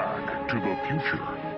Back to the Future.